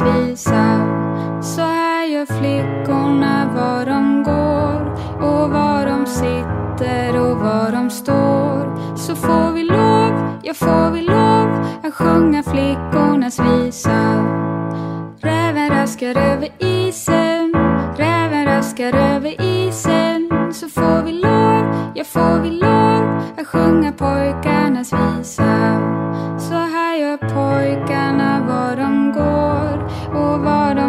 visa. Så här gör flickorna var de går och var de sitter och var de står. Så får vi lov, ja får vi lov att sjunga flickornas visa. Räven raskar över isen, räven raskar över isen. Så får vi lov, ja får vi lov att sjunga pojkarnas visa.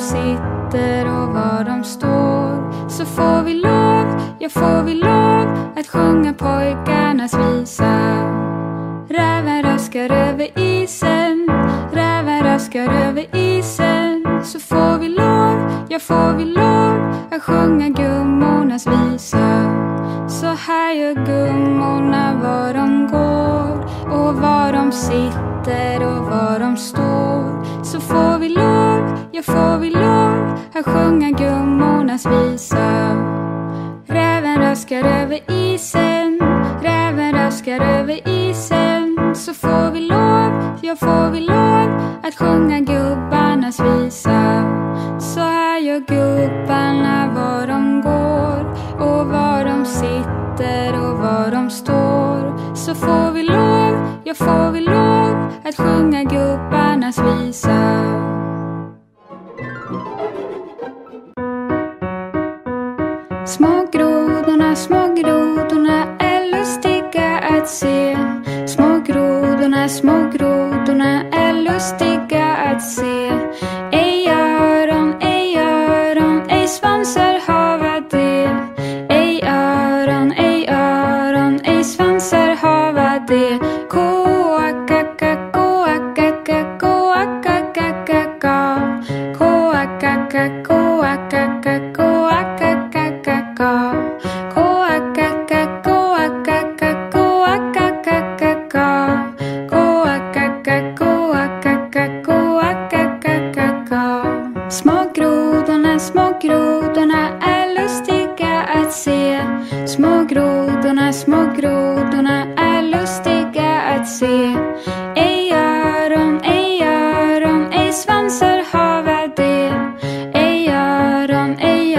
Sitter och var de står. Så får vi lov, ja får vi lov att sjunga pojkarnas visa. Räven raskar över isen, räven raskar över isen. Så får vi lov, ja får vi lov att sjunga gummornas visa. Så här gör gummorna var de går och var de sitter och var de står. Så får vi lov, nu får vi lov att sjunga gummornas visa. Räven raskar över isen, räven raskar över isen. Så får vi lov, ja får vi lov att sjunga gubbarnas visa. Så här gör gubbarna var de går och var de sitter och var de står. Så får vi lov, ja får vi lov att sjunga gubbarnas visa. Grodorna, små grodorna är lustiga att se. Små grodorna, små grodorna är lustiga att se. Ej öron, ej öron, ej svansar hava de. Ej öron, ej öron, ej svansar hava de. Koakaka, koakaka, koakakakaka. Koakaka, koakaka, öron, ej öron,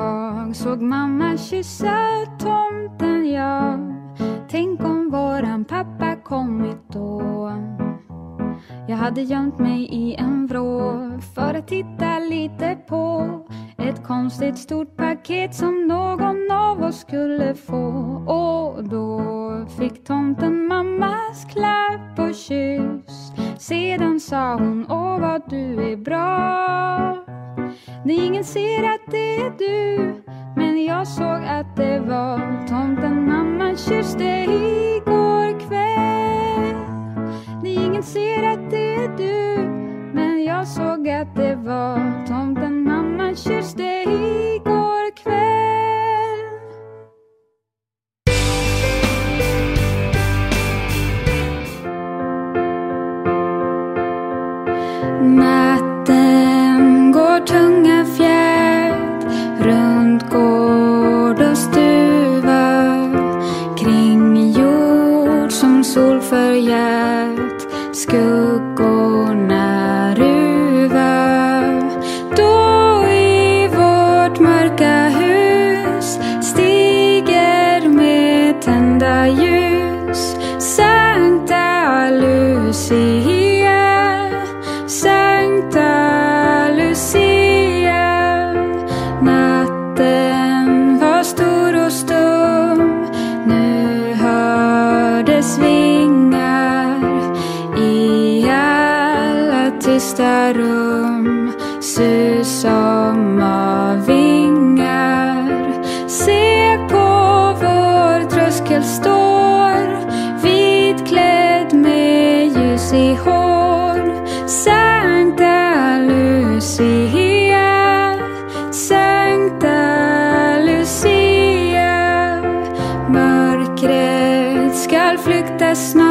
Jag såg mamma kyssa tomten, ja. Tänk om våran pappa kommit då. Jag hade gömt mig i en vrå för att titta lite på ett konstigt stort paket som någon av oss skulle få. Och då fick tomten mammas klapp och kyss. Sedan sa hon, åh vad du är bra. När ingen ser att det är du Men jag såg att det var tomten mamma kysste igår kväll. När ingen ser att det är du Men jag såg att det var tomten mamma kysste igår sol skuggorna tysta rum. Sus som av vingar. Se på vår tröskel står. Vitklädd med ljus i hår. Sankta Lucia. Sankta Lucia. Mörkret skall flykta snart.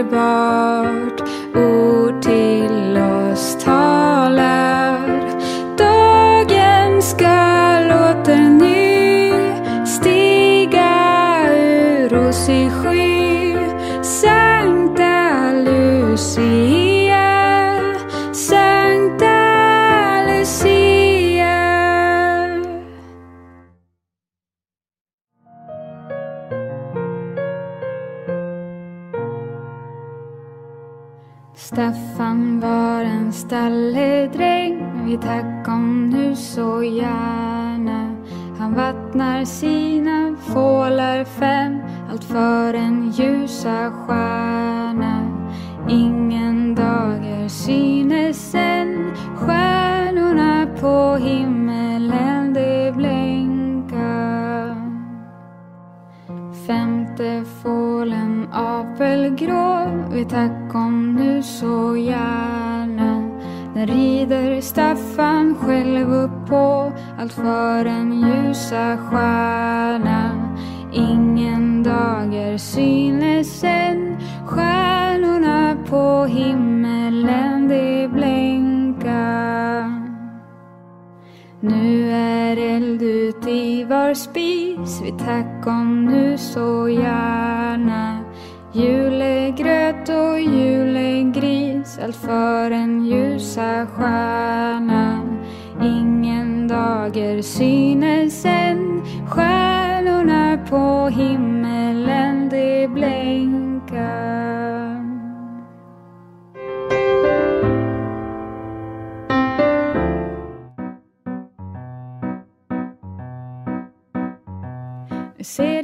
about Han var en stalledräng Vi tack om nu så gärna. Han vattnar sina fålar fem. Allt för en ljusa stjärna. Ingen dager synes än stjärnorna på himmelen de blänka Femte solen apelgrå vet tack om nu så gärna. Den rider Staffan själv upp på allt för en ljusa stjärna? Ingen dager synes än stjärnorna på himmelen de blänka nu är eld ut i var spis. Vi tack om nu så gärna. Julegröt och julegris Allt för en ljusa stjärna. Ingen dager synes än. Stjärnorna på himmelen de blänka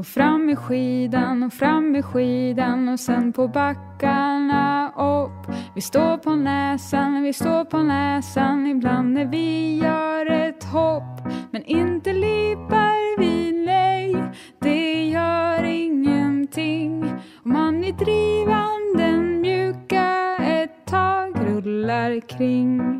Och fram med skidan och fram med skidan och sen på backarna upp. Vi står på näsan, vi står på näsan ibland när vi gör ett hopp. Men inte lipar vi, nej, det gör ingenting. Om man är drivande mjuka ett tag rullar kring.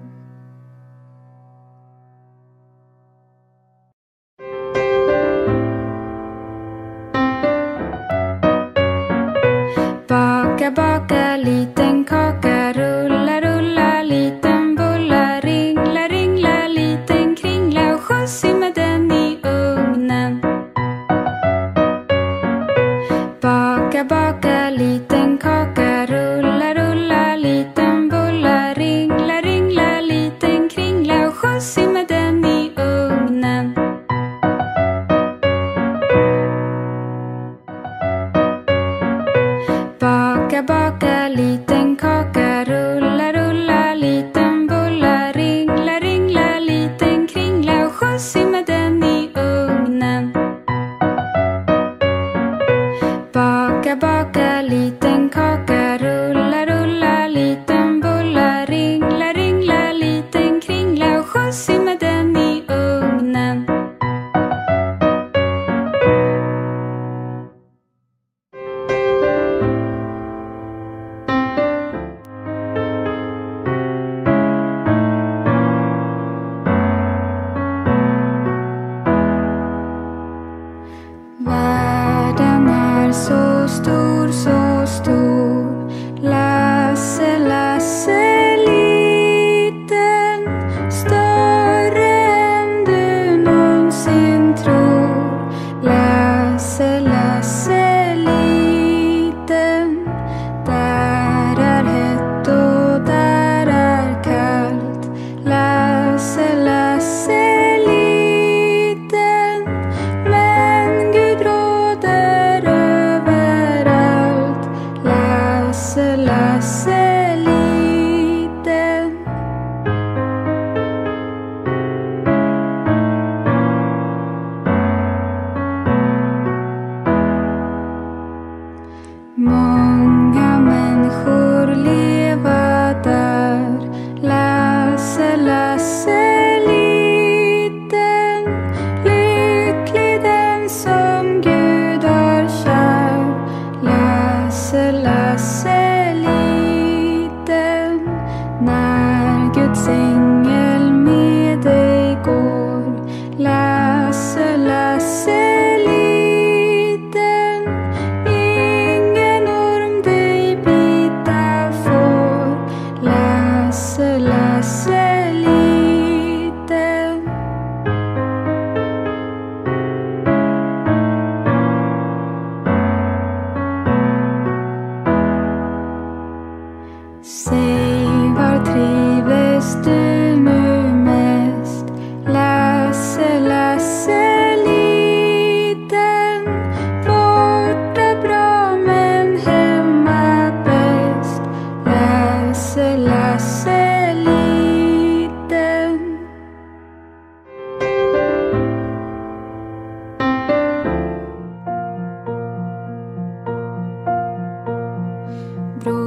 baka baka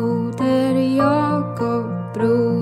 through that you go through.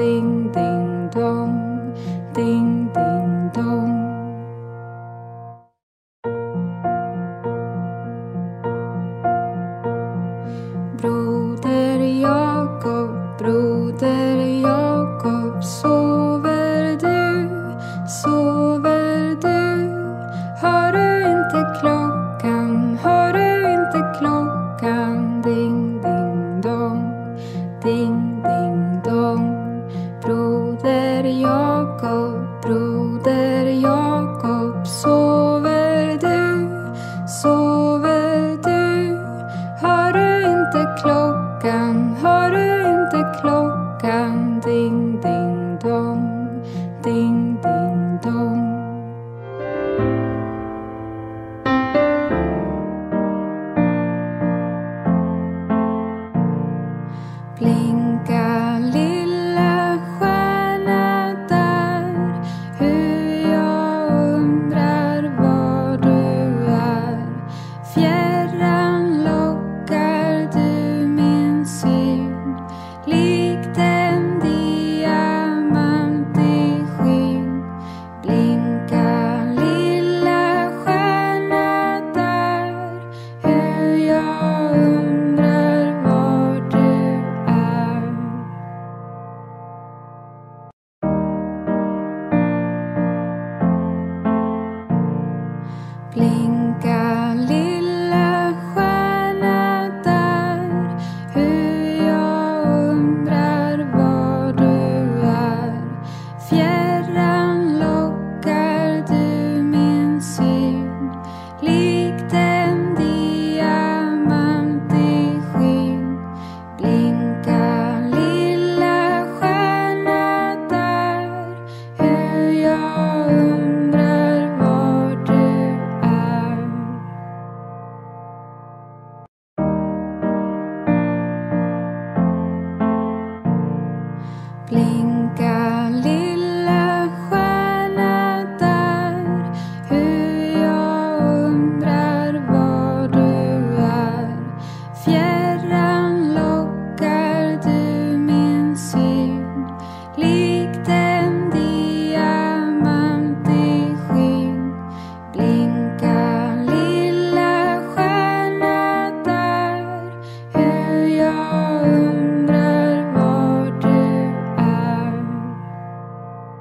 叮叮咚，叮叮咚。So blink out.